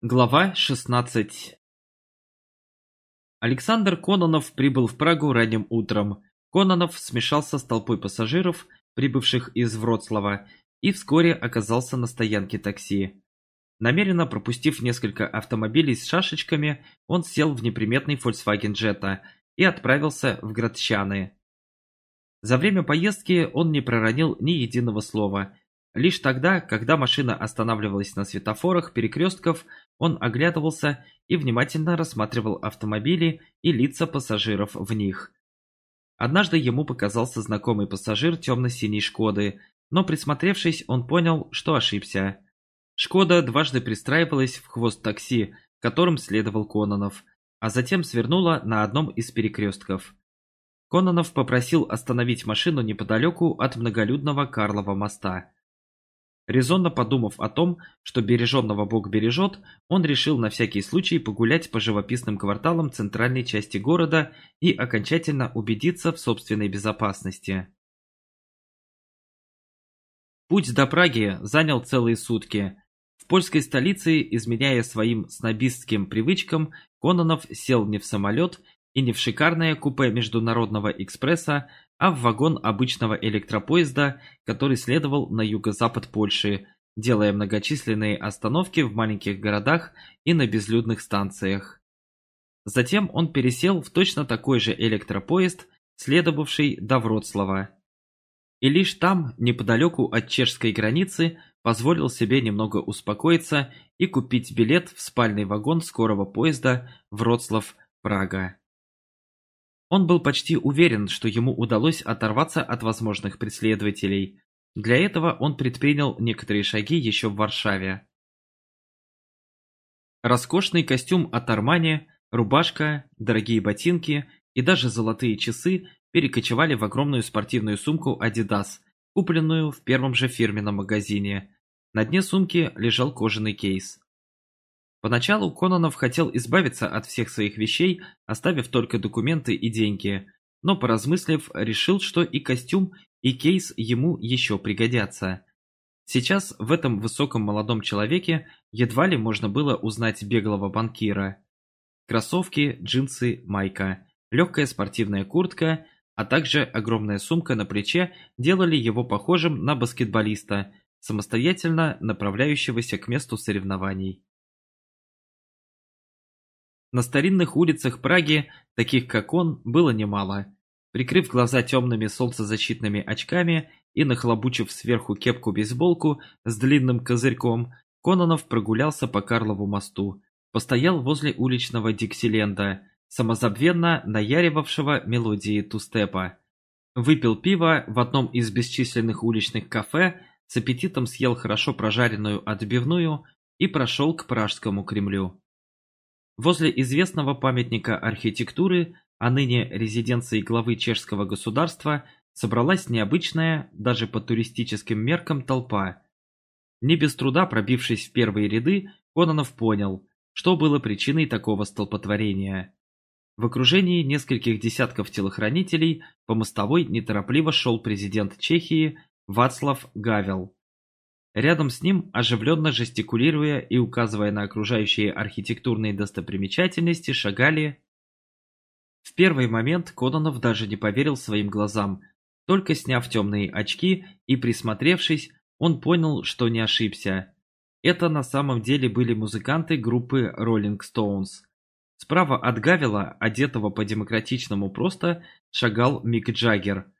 Глава 16 Александр Кононов прибыл в Прагу ранним утром. Кононов смешался с толпой пассажиров, прибывших из Вроцлава, и вскоре оказался на стоянке такси. Намеренно пропустив несколько автомобилей с шашечками, он сел в неприметный Volkswagen Jetta и отправился в Градчаны. За время поездки он не проронил ни единого слова – Лишь тогда, когда машина останавливалась на светофорах перекрестков, он оглядывался и внимательно рассматривал автомобили и лица пассажиров в них. Однажды ему показался знакомый пассажир темно-синей «Шкоды», но присмотревшись, он понял, что ошибся. «Шкода» дважды пристраивалась в хвост такси, которым следовал Кононов, а затем свернула на одном из перекрестков. Кононов попросил остановить машину неподалеку от многолюдного Карлова моста. Резонно подумав о том, что береженного Бог бережет, он решил на всякий случай погулять по живописным кварталам центральной части города и окончательно убедиться в собственной безопасности. Путь до Праги занял целые сутки. В польской столице, изменяя своим снобистским привычкам, Кононов сел не в самолет и не в шикарное купе Международного экспресса, а в вагон обычного электропоезда, который следовал на юго-запад Польши, делая многочисленные остановки в маленьких городах и на безлюдных станциях. Затем он пересел в точно такой же электропоезд, следовавший до Вроцлава. И лишь там, неподалеку от чешской границы, позволил себе немного успокоиться и купить билет в спальный вагон скорого поезда Вроцлав-Прага. Он был почти уверен, что ему удалось оторваться от возможных преследователей. Для этого он предпринял некоторые шаги еще в Варшаве. Роскошный костюм от Армани, рубашка, дорогие ботинки и даже золотые часы перекочевали в огромную спортивную сумку Adidas, купленную в первом же фирменном магазине. На дне сумки лежал кожаный кейс. Поначалу Кононов хотел избавиться от всех своих вещей, оставив только документы и деньги, но поразмыслив, решил, что и костюм, и кейс ему еще пригодятся. Сейчас в этом высоком молодом человеке едва ли можно было узнать беглого банкира. Кроссовки, джинсы, майка, легкая спортивная куртка, а также огромная сумка на плече делали его похожим на баскетболиста, самостоятельно направляющегося к месту соревнований. На старинных улицах Праги, таких как он, было немало. Прикрыв глаза темными солнцезащитными очками и нахлобучив сверху кепку-бейсболку с длинным козырьком, Кононов прогулялся по Карлову мосту, постоял возле уличного Диксиленда, самозабвенно наяривавшего мелодии тустепа. Выпил пиво в одном из бесчисленных уличных кафе, с аппетитом съел хорошо прожаренную отбивную и прошел к Пражскому Кремлю. Возле известного памятника архитектуры, а ныне резиденции главы чешского государства, собралась необычная, даже по туристическим меркам, толпа. Не без труда пробившись в первые ряды, Кононов понял, что было причиной такого столпотворения. В окружении нескольких десятков телохранителей по мостовой неторопливо шел президент Чехии Вацлав Гавел. Рядом с ним, оживленно жестикулируя и указывая на окружающие архитектурные достопримечательности, шагали... В первый момент Кононов даже не поверил своим глазам. Только сняв темные очки и присмотревшись, он понял, что не ошибся. Это на самом деле были музыканты группы Rolling Stones. Справа от Гавила, одетого по-демократичному просто, шагал Мик Джаггер –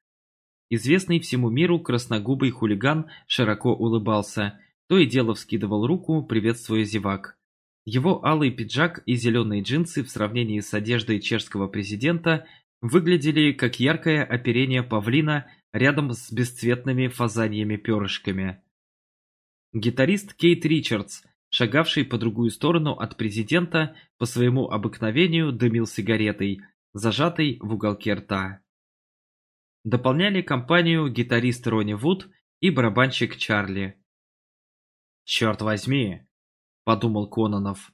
Известный всему миру красногубый хулиган широко улыбался, то и дело вскидывал руку, приветствуя зевак. Его алый пиджак и зеленые джинсы в сравнении с одеждой чешского президента выглядели как яркое оперение павлина рядом с бесцветными фазаньями-перышками. Гитарист Кейт Ричардс, шагавший по другую сторону от президента, по своему обыкновению дымил сигаретой, зажатой в уголке рта. Дополняли компанию гитарист Ронни Вуд и барабанщик Чарли. «Черт возьми!» – подумал Кононов.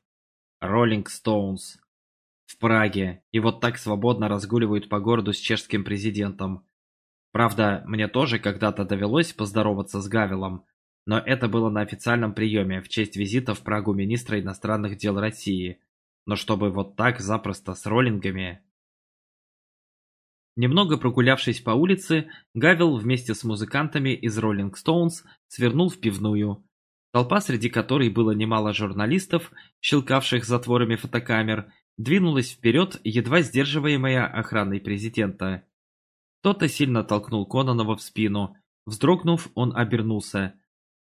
«Роллинг Стоунс. В Праге, и вот так свободно разгуливают по городу с чешским президентом. Правда, мне тоже когда-то довелось поздороваться с Гавелом, но это было на официальном приеме в честь визита в Прагу министра иностранных дел России. Но чтобы вот так запросто с роллингами... Немного прогулявшись по улице, Гавел вместе с музыкантами из Rolling Stones свернул в пивную. Толпа, среди которой было немало журналистов, щелкавших затворами фотокамер, двинулась вперед, едва сдерживаемая охраной президента. Кто-то сильно толкнул Кононова в спину. Вздрогнув, он обернулся.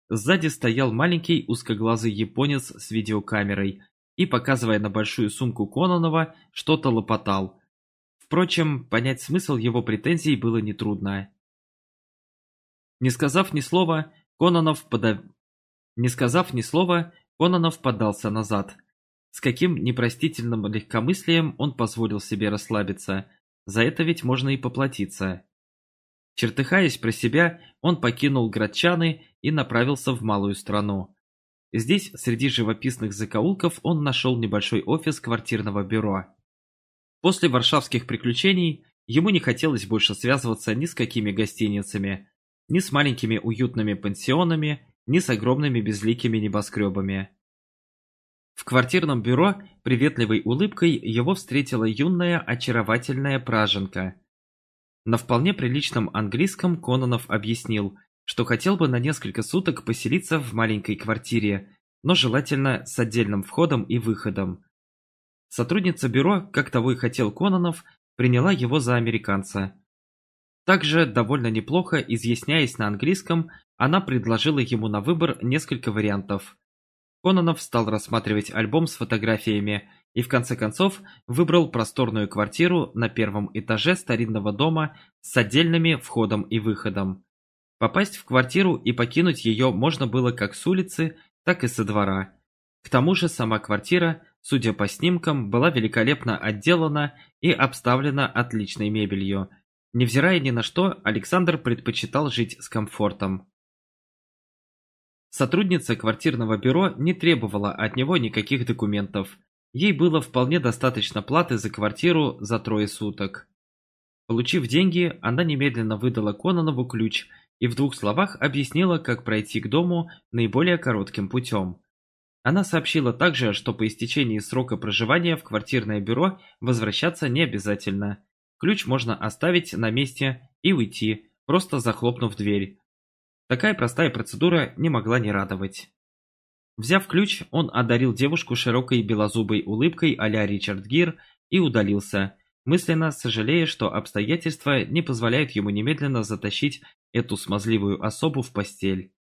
Сзади стоял маленький узкоглазый японец с видеокамерой и, показывая на большую сумку Кононова, что-то лопотал. Впрочем, понять смысл его претензий было нетрудно. Не сказав ни слова, Кононов подав... Не сказав ни слова, Кононов подался назад. С каким непростительным легкомыслием он позволил себе расслабиться – за это ведь можно и поплатиться. Чертыхаясь про себя, он покинул Градчаны и направился в малую страну. Здесь, среди живописных закоулков, он нашел небольшой офис квартирного бюро. После варшавских приключений ему не хотелось больше связываться ни с какими гостиницами, ни с маленькими уютными пансионами, ни с огромными безликими небоскребами. В квартирном бюро приветливой улыбкой его встретила юная очаровательная праженка. На вполне приличном английском Кононов объяснил, что хотел бы на несколько суток поселиться в маленькой квартире, но желательно с отдельным входом и выходом. Сотрудница бюро, как того и хотел Кононов, приняла его за американца. Также, довольно неплохо изъясняясь на английском, она предложила ему на выбор несколько вариантов. Кононов стал рассматривать альбом с фотографиями и в конце концов выбрал просторную квартиру на первом этаже старинного дома с отдельными входом и выходом. Попасть в квартиру и покинуть ее можно было как с улицы, так и со двора. К тому же сама квартира, судя по снимкам, была великолепно отделана и обставлена отличной мебелью. Невзирая ни на что, Александр предпочитал жить с комфортом. Сотрудница квартирного бюро не требовала от него никаких документов. Ей было вполне достаточно платы за квартиру за трое суток. Получив деньги, она немедленно выдала Кононову ключ и в двух словах объяснила, как пройти к дому наиболее коротким путем. Она сообщила также, что по истечении срока проживания в квартирное бюро возвращаться не обязательно. Ключ можно оставить на месте и уйти, просто захлопнув дверь. Такая простая процедура не могла не радовать. Взяв ключ, он одарил девушку широкой белозубой улыбкой а-ля Ричард Гир и удалился, мысленно сожалея, что обстоятельства не позволяют ему немедленно затащить эту смазливую особу в постель.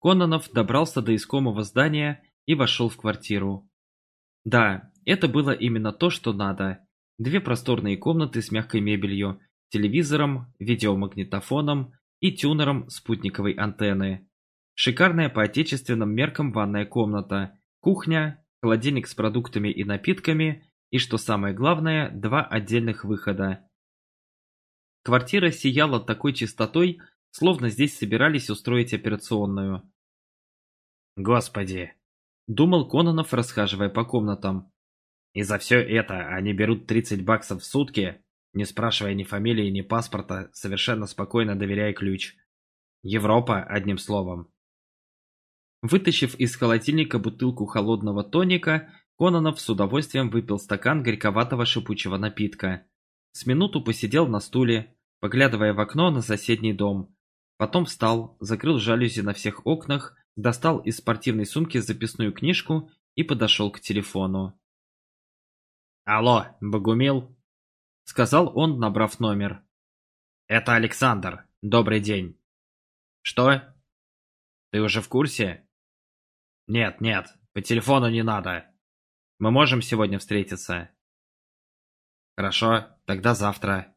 Кононов добрался до искомого здания и вошел в квартиру. Да, это было именно то, что надо. Две просторные комнаты с мягкой мебелью, телевизором, видеомагнитофоном, и тюнером спутниковой антенны. Шикарная по отечественным меркам ванная комната, кухня, холодильник с продуктами и напитками и, что самое главное, два отдельных выхода. Квартира сияла такой чистотой, словно здесь собирались устроить операционную. «Господи!» – думал Кононов, расхаживая по комнатам. «И за все это они берут 30 баксов в сутки?» Не спрашивая ни фамилии, ни паспорта, совершенно спокойно доверяя ключ. Европа, одним словом. Вытащив из холодильника бутылку холодного тоника, Кононов с удовольствием выпил стакан горьковатого шипучего напитка. С минуту посидел на стуле, поглядывая в окно на соседний дом. Потом встал, закрыл жалюзи на всех окнах, достал из спортивной сумки записную книжку и подошел к телефону. «Алло, Богумил?» сказал он, набрав номер. «Это Александр. Добрый день». «Что? Ты уже в курсе?» «Нет, нет, по телефону не надо. Мы можем сегодня встретиться?» «Хорошо, тогда завтра».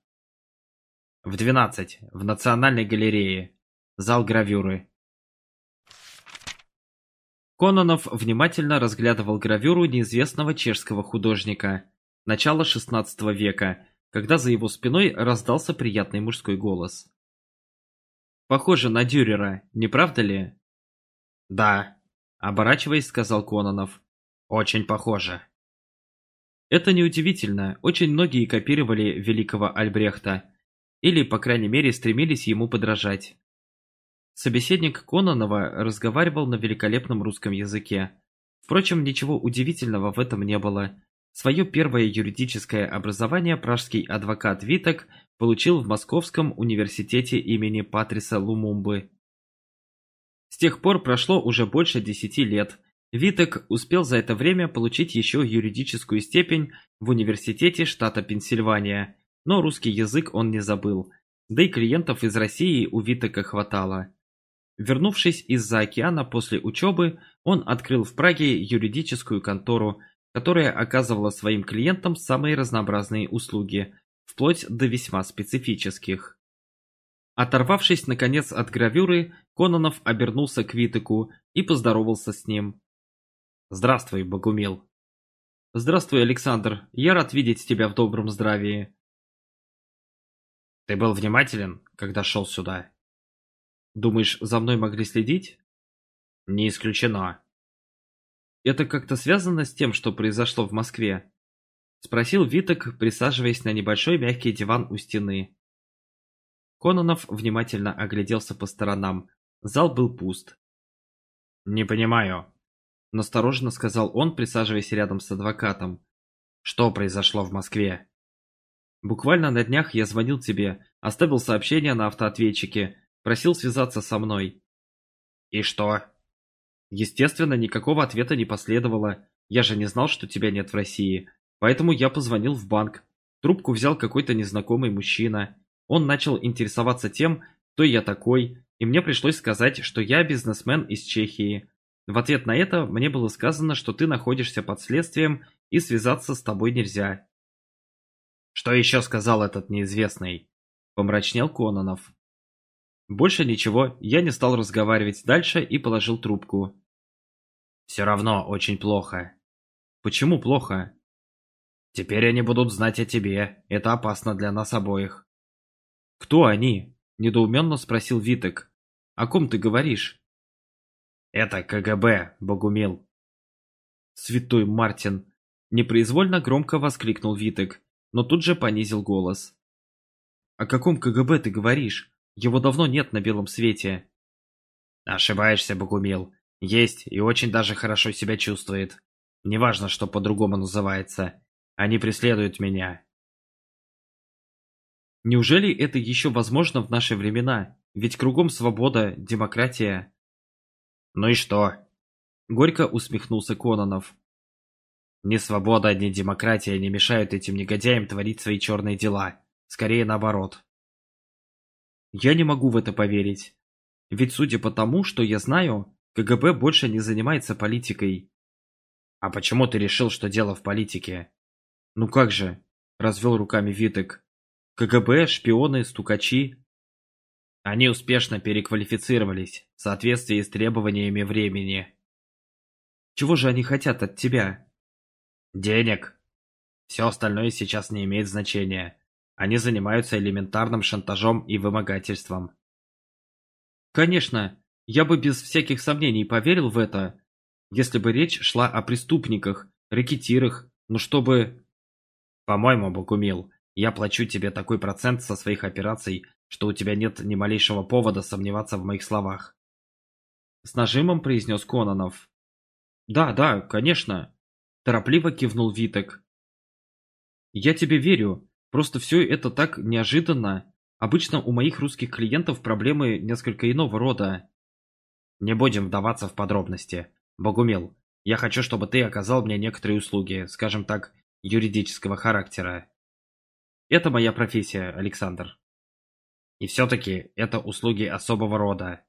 «В двенадцать, в Национальной галерее. Зал гравюры». Кононов внимательно разглядывал гравюру неизвестного чешского художника начала XVI века, когда за его спиной раздался приятный мужской голос. «Похоже на Дюрера, не правда ли?» «Да», — оборачиваясь, сказал Кононов. «Очень похоже». Это неудивительно, очень многие копировали великого Альбрехта, или, по крайней мере, стремились ему подражать. Собеседник Кононова разговаривал на великолепном русском языке. Впрочем, ничего удивительного в этом не было. Свое первое юридическое образование пражский адвокат Виток получил в Московском университете имени Патриса Лумумбы. С тех пор прошло уже больше десяти лет. Виток успел за это время получить еще юридическую степень в университете штата Пенсильвания, но русский язык он не забыл, да и клиентов из России у Витока хватало. Вернувшись из-за океана после учебы, он открыл в Праге юридическую контору, которая оказывала своим клиентам самые разнообразные услуги, вплоть до весьма специфических. Оторвавшись, наконец, от гравюры, Кононов обернулся к Витыку и поздоровался с ним. «Здравствуй, Богумил». «Здравствуй, Александр. Я рад видеть тебя в добром здравии». «Ты был внимателен, когда шел сюда?» «Думаешь, за мной могли следить?» «Не исключено. Это как-то связано с тем, что произошло в Москве? Спросил Виток, присаживаясь на небольшой мягкий диван у стены. Кононов внимательно огляделся по сторонам. Зал был пуст. «Не понимаю», – настороженно сказал он, присаживаясь рядом с адвокатом. «Что произошло в Москве?» «Буквально на днях я звонил тебе, оставил сообщение на автоответчике, просил связаться со мной». «И что?» Естественно, никакого ответа не последовало. Я же не знал, что тебя нет в России. Поэтому я позвонил в банк. Трубку взял какой-то незнакомый мужчина. Он начал интересоваться тем, кто я такой, и мне пришлось сказать, что я бизнесмен из Чехии. В ответ на это мне было сказано, что ты находишься под следствием и связаться с тобой нельзя. «Что еще сказал этот неизвестный?» – помрачнел Кононов. Больше ничего, я не стал разговаривать дальше и положил трубку. Все равно очень плохо. Почему плохо? Теперь они будут знать о тебе. Это опасно для нас обоих. Кто они? Недоуменно спросил Витек. О ком ты говоришь? Это КГБ, Богумил. Святой Мартин. Непроизвольно громко воскликнул Витек, но тут же понизил голос. О каком КГБ ты говоришь? Его давно нет на белом свете. Ошибаешься, Богумил. Есть и очень даже хорошо себя чувствует. Неважно, что по-другому называется. Они преследуют меня. Неужели это еще возможно в наши времена? Ведь кругом свобода, демократия. Ну и что? Горько усмехнулся Кононов. Ни свобода, ни демократия не мешают этим негодяям творить свои черные дела. Скорее наоборот. Я не могу в это поверить. Ведь судя по тому, что я знаю, КГБ больше не занимается политикой. А почему ты решил, что дело в политике? Ну как же, развел руками Витек. КГБ, шпионы, стукачи. Они успешно переквалифицировались в соответствии с требованиями времени. Чего же они хотят от тебя? Денег. Все остальное сейчас не имеет значения. Они занимаются элементарным шантажом и вымогательством. Конечно, я бы без всяких сомнений поверил в это, если бы речь шла о преступниках, рэкетирах, но чтобы... По-моему, Богумил, я плачу тебе такой процент со своих операций, что у тебя нет ни малейшего повода сомневаться в моих словах. С нажимом произнес Кононов. Да, да, конечно. Торопливо кивнул Витек. Я тебе верю, просто все это так неожиданно. Обычно у моих русских клиентов проблемы несколько иного рода. Не будем вдаваться в подробности. Богумил, я хочу, чтобы ты оказал мне некоторые услуги, скажем так, юридического характера. Это моя профессия, Александр. И все-таки это услуги особого рода.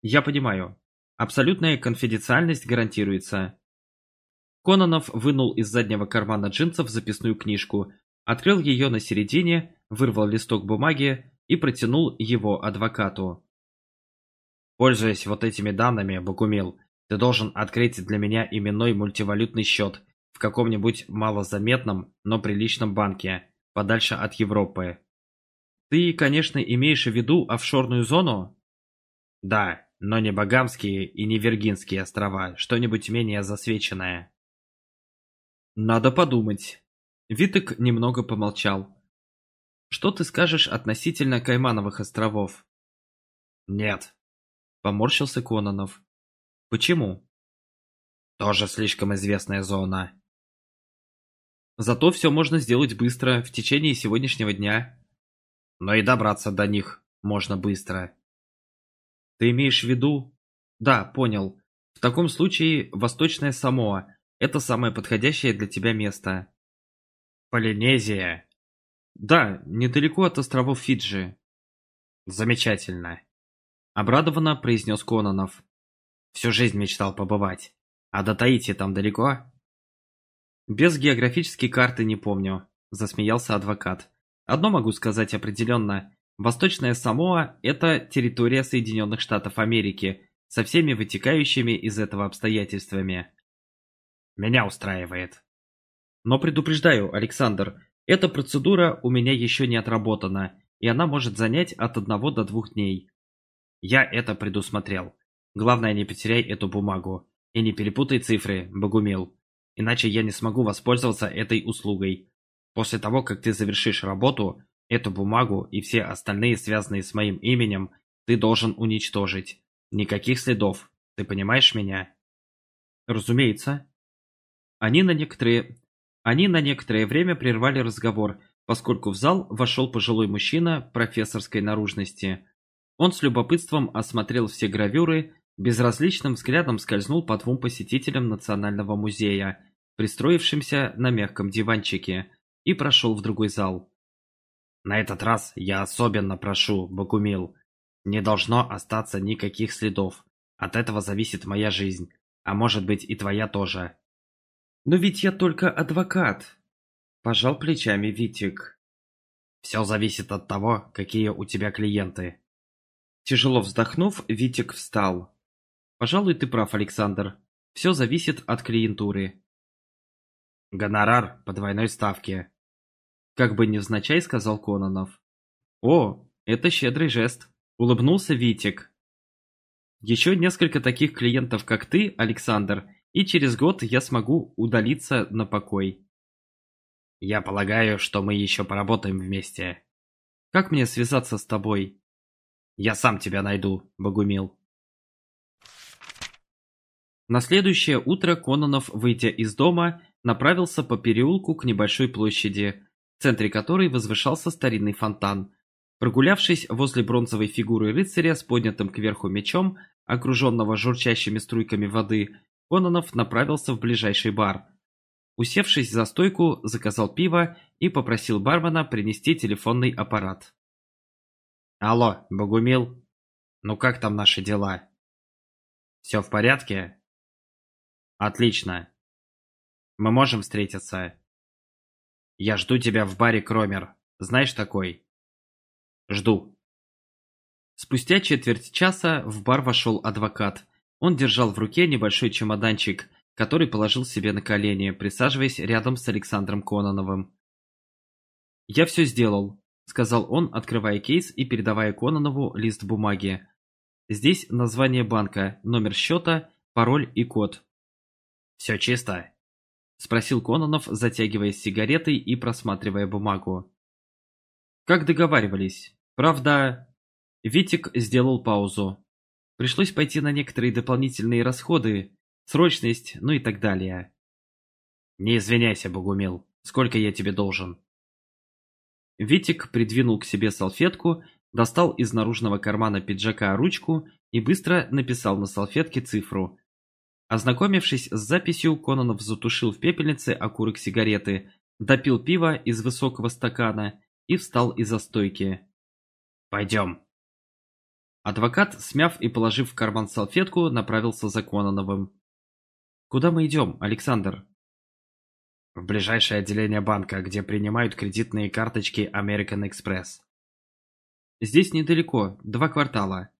Я понимаю. Абсолютная конфиденциальность гарантируется. Кононов вынул из заднего кармана джинсов записную книжку, открыл ее на середине, вырвал листок бумаги и протянул его адвокату. Пользуясь вот этими данными, Богумил, ты должен открыть для меня именной мультивалютный счет в каком-нибудь малозаметном, но приличном банке, подальше от Европы. Ты, конечно, имеешь в виду офшорную зону? Да, но не Багамские и не Виргинские острова, что-нибудь менее засвеченное. Надо подумать. Витек немного помолчал. Что ты скажешь относительно Каймановых островов? Нет, Поморщился Кононов. Почему? Тоже слишком известная зона. Зато все можно сделать быстро, в течение сегодняшнего дня. Но и добраться до них можно быстро. Ты имеешь в виду? Да, понял. В таком случае Восточная Самоа – это самое подходящее для тебя место. Полинезия? Да, недалеко от островов Фиджи. Замечательно. Обрадованно произнес Кононов. Всю жизнь мечтал побывать. А до Таити там далеко? Без географической карты не помню, засмеялся адвокат. Одно могу сказать определенно. Восточная Самоа – это территория Соединенных Штатов Америки со всеми вытекающими из этого обстоятельствами. Меня устраивает. Но предупреждаю, Александр, эта процедура у меня еще не отработана, и она может занять от одного до двух дней. Я это предусмотрел. Главное, не потеряй эту бумагу. И не перепутай цифры, Богумил иначе я не смогу воспользоваться этой услугой. После того, как ты завершишь работу, эту бумагу и все остальные, связанные с моим именем, ты должен уничтожить. Никаких следов. Ты понимаешь меня? Разумеется. Они на некоторые... Они на некоторое время прервали разговор, поскольку в зал вошел пожилой мужчина профессорской наружности. Он с любопытством осмотрел все гравюры, безразличным взглядом скользнул по двум посетителям Национального музея пристроившимся на мягком диванчике, и прошел в другой зал. «На этот раз я особенно прошу, Бакумил, не должно остаться никаких следов. От этого зависит моя жизнь, а может быть и твоя тоже». «Но ведь я только адвокат», – пожал плечами Витик. «Все зависит от того, какие у тебя клиенты». Тяжело вздохнув, Витик встал. «Пожалуй, ты прав, Александр. Все зависит от клиентуры. Гонорар по двойной ставке. Как бы невзначай сказал Кононов. О, это щедрый жест. Улыбнулся Витик. Еще несколько таких клиентов, как ты, Александр, и через год я смогу удалиться на покой. Я полагаю, что мы еще поработаем вместе. Как мне связаться с тобой? Я сам тебя найду, Богумил. На следующее утро Кононов, выйдя из дома, направился по переулку к небольшой площади, в центре которой возвышался старинный фонтан. Прогулявшись возле бронзовой фигуры рыцаря с поднятым кверху мечом, окруженного журчащими струйками воды, Кононов направился в ближайший бар. Усевшись за стойку, заказал пиво и попросил бармена принести телефонный аппарат. «Алло, Богумил? Ну как там наши дела? Все в порядке?» Отлично. Мы можем встретиться. Я жду тебя в баре Кромер. Знаешь такой? Жду. Спустя четверть часа в бар вошел адвокат. Он держал в руке небольшой чемоданчик, который положил себе на колени, присаживаясь рядом с Александром Кононовым. «Я все сделал», — сказал он, открывая кейс и передавая Кононову лист бумаги. «Здесь название банка, номер счета, пароль и код. «Все чисто?» – спросил Кононов, затягиваясь сигаретой и просматривая бумагу. «Как договаривались. Правда...» Витик сделал паузу. Пришлось пойти на некоторые дополнительные расходы, срочность, ну и так далее. «Не извиняйся, Богумил. Сколько я тебе должен?» Витик придвинул к себе салфетку, достал из наружного кармана пиджака ручку и быстро написал на салфетке цифру Ознакомившись с записью, Кононов затушил в пепельнице окурок сигареты, допил пиво из высокого стакана и встал из-за стойки. «Пойдем». Адвокат, смяв и положив в карман салфетку, направился за Кононовым. «Куда мы идем, Александр?» «В ближайшее отделение банка, где принимают кредитные карточки American Express». «Здесь недалеко, два квартала.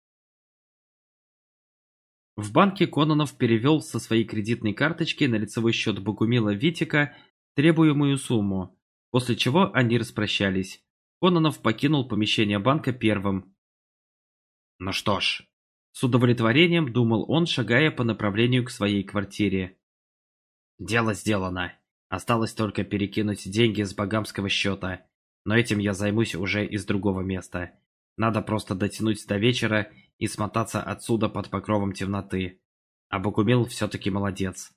В банке Кононов перевел со своей кредитной карточки на лицевой счет Богумила Витика требуемую сумму, после чего они распрощались. Кононов покинул помещение банка первым. «Ну что ж», — с удовлетворением думал он, шагая по направлению к своей квартире. «Дело сделано. Осталось только перекинуть деньги с багамского счета, но этим я займусь уже из другого места. Надо просто дотянуть до вечера и смотаться отсюда под покровом темноты. А Богумил все-таки молодец.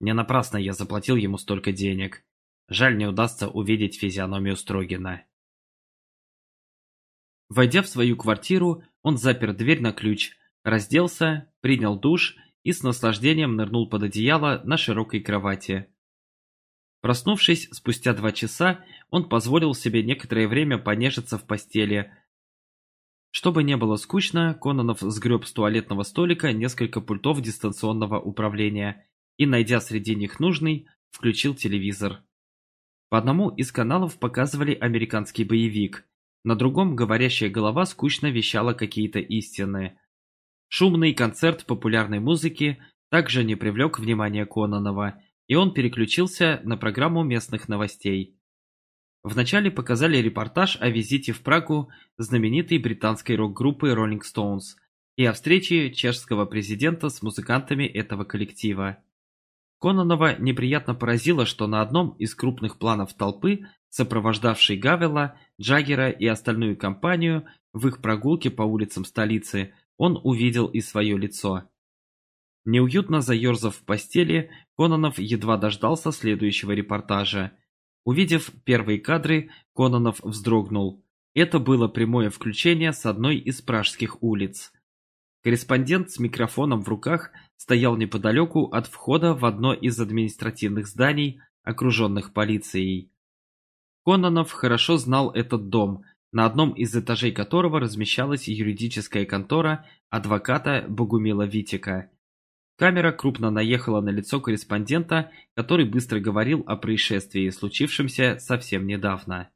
Не напрасно я заплатил ему столько денег. Жаль, не удастся увидеть физиономию Строгина. Войдя в свою квартиру, он запер дверь на ключ, разделся, принял душ и с наслаждением нырнул под одеяло на широкой кровати. Проснувшись спустя два часа, он позволил себе некоторое время понежиться в постели. Чтобы не было скучно, Кононов сгреб с туалетного столика несколько пультов дистанционного управления и, найдя среди них нужный, включил телевизор. По одному из каналов показывали американский боевик, на другом говорящая голова скучно вещала какие-то истины. Шумный концерт популярной музыки также не привлек внимания Кононова, и он переключился на программу местных новостей. Вначале показали репортаж о визите в Прагу знаменитой британской рок-группы Rolling Stones и о встрече чешского президента с музыкантами этого коллектива. Кононова неприятно поразило, что на одном из крупных планов толпы, сопровождавшей Гавела, Джаггера и остальную компанию в их прогулке по улицам столицы, он увидел и свое лицо. Неуютно заерзав в постели, Кононов едва дождался следующего репортажа. Увидев первые кадры, Кононов вздрогнул. Это было прямое включение с одной из пражских улиц. Корреспондент с микрофоном в руках стоял неподалеку от входа в одно из административных зданий, окруженных полицией. Кононов хорошо знал этот дом, на одном из этажей которого размещалась юридическая контора адвоката Богумила Витика. Камера крупно наехала на лицо корреспондента, который быстро говорил о происшествии, случившемся совсем недавно.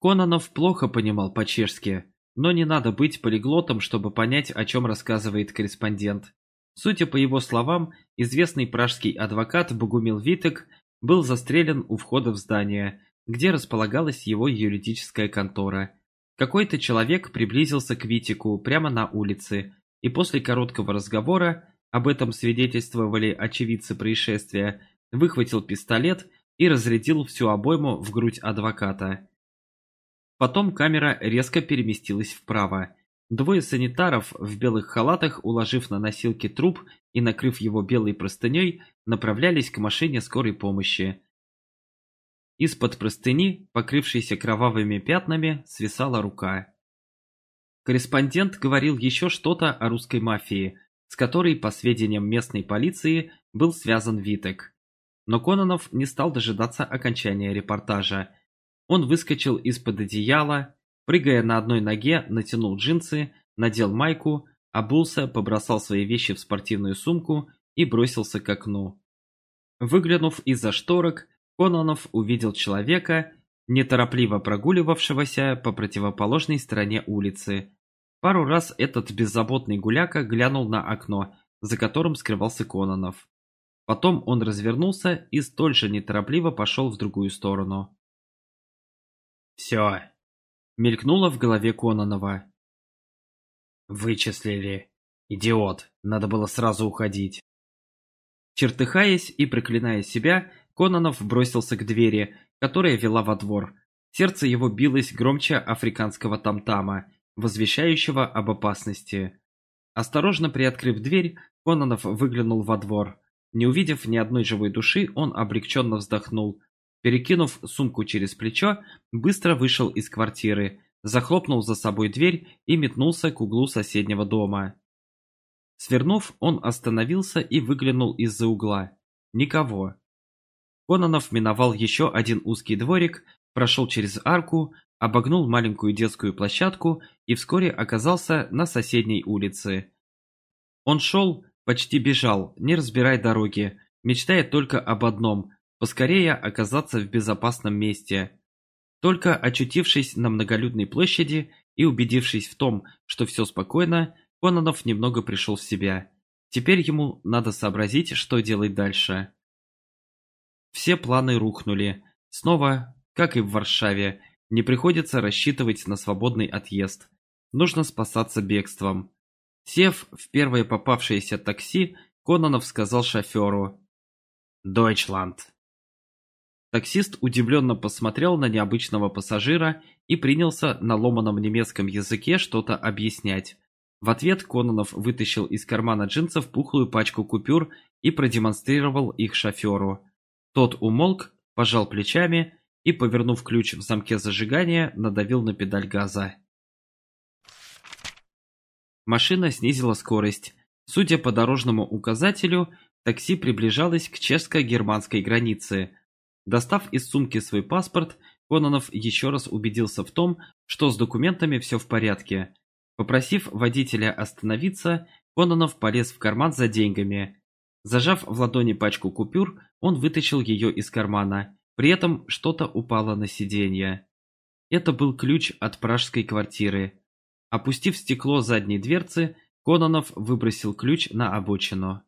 Кононов плохо понимал по-чешски, но не надо быть полиглотом, чтобы понять, о чем рассказывает корреспондент. Судя по его словам, известный пражский адвокат Богумил Витек был застрелен у входа в здание, где располагалась его юридическая контора. Какой-то человек приблизился к Витику прямо на улице, и после короткого разговора, об этом свидетельствовали очевидцы происшествия, выхватил пистолет и разрядил всю обойму в грудь адвоката. Потом камера резко переместилась вправо. Двое санитаров в белых халатах, уложив на носилки труп и накрыв его белой простыней, направлялись к машине скорой помощи. Из-под простыни, покрывшейся кровавыми пятнами, свисала рука. Корреспондент говорил еще что-то о русской мафии, с которой, по сведениям местной полиции, был связан Витек. Но Кононов не стал дожидаться окончания репортажа. Он выскочил из-под одеяла, прыгая на одной ноге, натянул джинсы, надел майку, обулся, побросал свои вещи в спортивную сумку и бросился к окну. Выглянув из-за шторок, Кононов увидел человека, неторопливо прогуливавшегося по противоположной стороне улицы. Пару раз этот беззаботный гуляка глянул на окно, за которым скрывался Кононов. Потом он развернулся и столь же неторопливо пошел в другую сторону. «Все!» — мелькнуло в голове Кононова. «Вычислили! Идиот! Надо было сразу уходить!» Чертыхаясь и проклиная себя, Кононов бросился к двери, которая вела во двор. Сердце его билось громче африканского тамтама, возвещающего об опасности. Осторожно приоткрыв дверь, Кононов выглянул во двор. Не увидев ни одной живой души, он облегченно вздохнул. Перекинув сумку через плечо, быстро вышел из квартиры, захлопнул за собой дверь и метнулся к углу соседнего дома. Свернув, он остановился и выглянул из-за угла. Никого. Кононов миновал еще один узкий дворик, прошел через арку, обогнул маленькую детскую площадку и вскоре оказался на соседней улице. Он шел, почти бежал, не разбирая дороги, мечтая только об одном – поскорее оказаться в безопасном месте. Только очутившись на многолюдной площади и убедившись в том, что все спокойно, Кононов немного пришел в себя. Теперь ему надо сообразить, что делать дальше. Все планы рухнули. Снова, как и в Варшаве, не приходится рассчитывать на свободный отъезд. Нужно спасаться бегством. Сев в первое попавшееся такси, Кононов сказал шоферу «Дойчланд». Таксист удивленно посмотрел на необычного пассажира и принялся на ломаном немецком языке что-то объяснять. В ответ Кононов вытащил из кармана джинсов пухлую пачку купюр и продемонстрировал их шоферу. Тот умолк, пожал плечами и, повернув ключ в замке зажигания, надавил на педаль газа. Машина снизила скорость. Судя по дорожному указателю, такси приближалось к чешско-германской границе. Достав из сумки свой паспорт, Кононов еще раз убедился в том, что с документами все в порядке. Попросив водителя остановиться, Кононов полез в карман за деньгами. Зажав в ладони пачку купюр, он вытащил ее из кармана. При этом что-то упало на сиденье. Это был ключ от пражской квартиры. Опустив стекло задней дверцы, Кононов выбросил ключ на обочину.